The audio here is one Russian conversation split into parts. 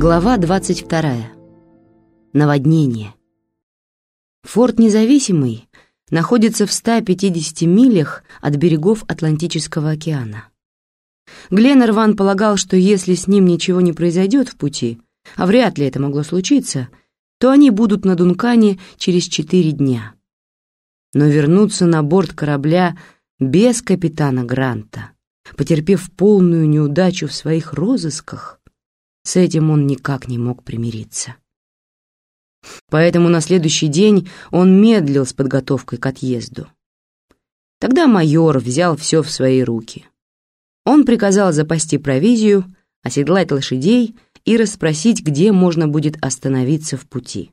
Глава 22. Наводнение. Форт Независимый находится в 150 милях от берегов Атлантического океана. Гленнерван полагал, что если с ним ничего не произойдет в пути, а вряд ли это могло случиться, то они будут на Дункане через четыре дня. Но вернуться на борт корабля без капитана Гранта, потерпев полную неудачу в своих розысках, с этим он никак не мог примириться. Поэтому на следующий день он медлил с подготовкой к отъезду. Тогда майор взял все в свои руки. Он приказал запасти провизию, оседлать лошадей и расспросить, где можно будет остановиться в пути.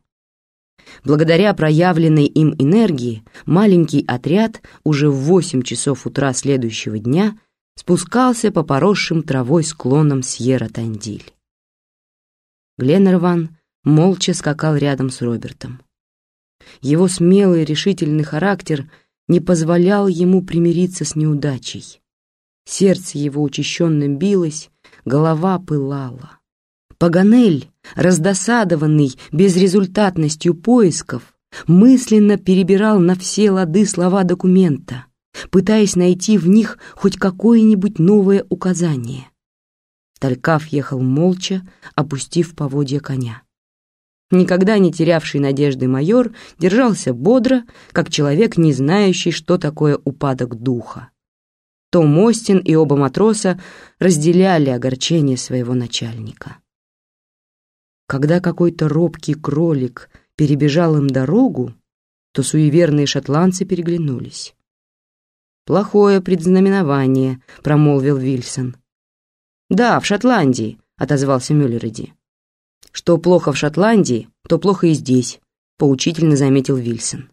Благодаря проявленной им энергии маленький отряд уже в 8 часов утра следующего дня спускался по поросшим травой склонам Сьерра-Тандиль. Гленнерван молча скакал рядом с Робертом. Его смелый решительный характер не позволял ему примириться с неудачей. Сердце его учащенно билось, голова пылала. Паганель, раздосадованный безрезультатностью поисков, мысленно перебирал на все лады слова документа, пытаясь найти в них хоть какое-нибудь новое указание. Талькав ехал молча, опустив поводья коня. Никогда не терявший надежды майор держался бодро, как человек, не знающий, что такое упадок духа. Том Остин и оба матроса разделяли огорчение своего начальника. Когда какой-то робкий кролик перебежал им дорогу, то суеверные шотландцы переглянулись. «Плохое предзнаменование», — промолвил Вильсон. «Да, в Шотландии», — отозвался Мюллериди. «Что плохо в Шотландии, то плохо и здесь», — поучительно заметил Вильсон.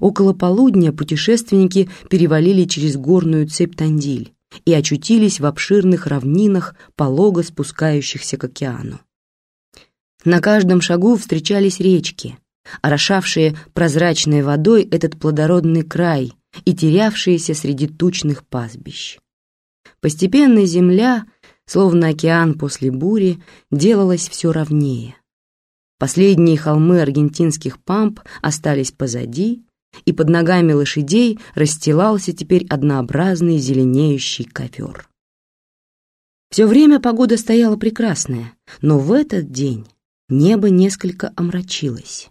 Около полудня путешественники перевалили через горную цепь Тандиль и очутились в обширных равнинах, полого спускающихся к океану. На каждом шагу встречались речки, орошавшие прозрачной водой этот плодородный край и терявшиеся среди тучных пастбищ. Постепенно земля, словно океан после бури, делалась все ровнее. Последние холмы аргентинских памп остались позади, и под ногами лошадей расстилался теперь однообразный зеленеющий ковер. Все время погода стояла прекрасная, но в этот день небо несколько омрачилось.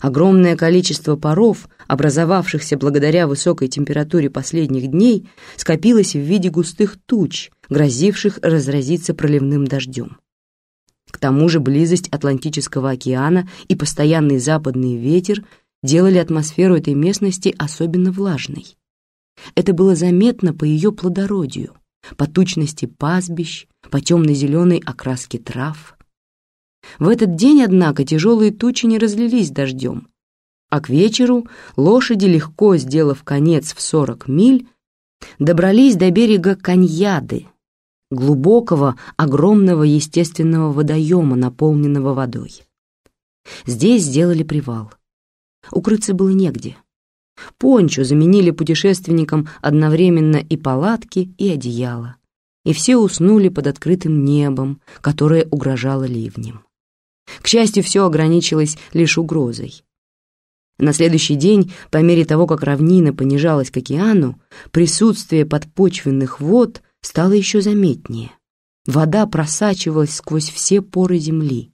Огромное количество паров, образовавшихся благодаря высокой температуре последних дней, скопилось в виде густых туч, грозивших разразиться проливным дождем. К тому же близость Атлантического океана и постоянный западный ветер делали атмосферу этой местности особенно влажной. Это было заметно по ее плодородию, по тучности пастбищ, по темно-зеленой окраске трав – в этот день, однако, тяжелые тучи не разлились дождем, а к вечеру лошади, легко сделав конец в сорок миль, добрались до берега Каньяды, глубокого, огромного естественного водоема, наполненного водой. Здесь сделали привал. Укрыться было негде. Пончо заменили путешественникам одновременно и палатки, и одеяло, и все уснули под открытым небом, которое угрожало ливнем. К счастью, все ограничилось лишь угрозой. На следующий день, по мере того, как равнина понижалась к океану, присутствие подпочвенных вод стало еще заметнее. Вода просачивалась сквозь все поры земли.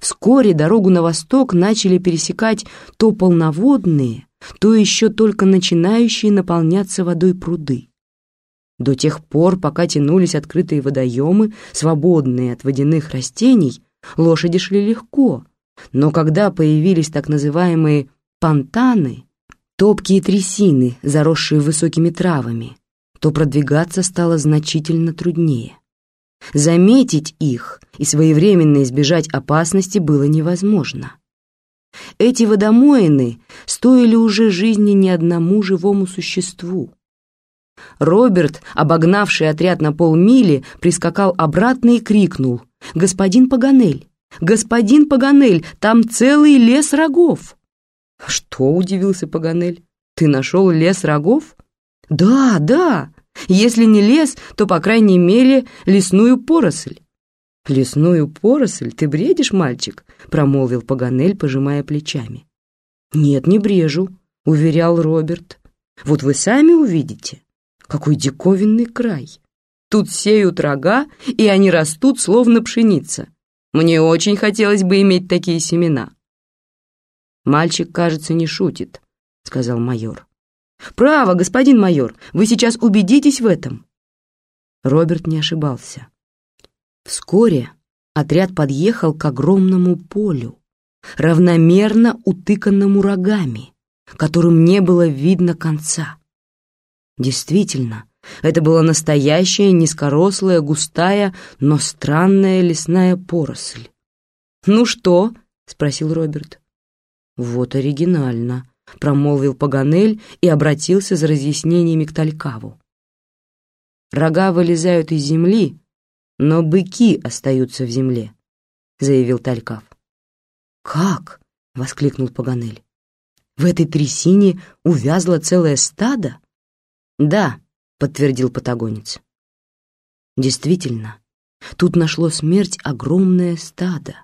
Вскоре дорогу на восток начали пересекать то полноводные, то еще только начинающие наполняться водой пруды. До тех пор, пока тянулись открытые водоемы, свободные от водяных растений, лошади шли легко, но когда появились так называемые понтаны, топкие трясины, заросшие высокими травами, то продвигаться стало значительно труднее. Заметить их и своевременно избежать опасности было невозможно. Эти водомоины стоили уже жизни ни одному живому существу. Роберт, обогнавший отряд на полмили, прискакал обратно и крикнул «Господин Паганель! Господин Паганель! Там целый лес рогов!» «Что?» — удивился Паганель. «Ты нашел лес рогов?» «Да, да! Если не лес, то, по крайней мере, лесную поросль. «Лесную поросль? Ты бредишь, мальчик?» — промолвил Паганель, пожимая плечами. «Нет, не брежу», — уверял Роберт. «Вот вы сами увидите, какой диковинный край. Тут сеют рога, и они растут, словно пшеница. Мне очень хотелось бы иметь такие семена». «Мальчик, кажется, не шутит», — сказал майор. «Право, господин майор, вы сейчас убедитесь в этом». Роберт не ошибался. Вскоре отряд подъехал к огромному полю, равномерно утыканному рогами, которым не было видно конца. Действительно, это была настоящая низкорослая, густая, но странная лесная поросль. «Ну что?» — спросил Роберт. «Вот оригинально», — промолвил Паганель и обратился за разъяснениями к Талькаву. «Рога вылезают из земли, но быки остаются в земле», — заявил Талькав. «Как?» — воскликнул Паганель. «В этой трясине увязло целое стадо?» «Да», — подтвердил патагонец. Действительно, тут нашло смерть огромное стадо,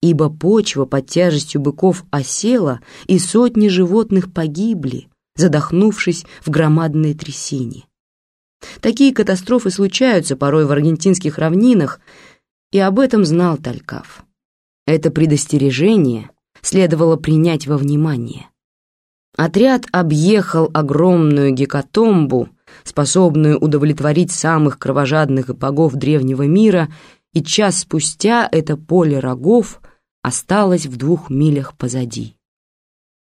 ибо почва под тяжестью быков осела, и сотни животных погибли, задохнувшись в громадной трясине. Такие катастрофы случаются порой в аргентинских равнинах, и об этом знал Талькав. Это предостережение следовало принять во внимание. Отряд объехал огромную гекатомбу, способную удовлетворить самых кровожадных богов древнего мира, и час спустя это поле рогов осталось в двух милях позади.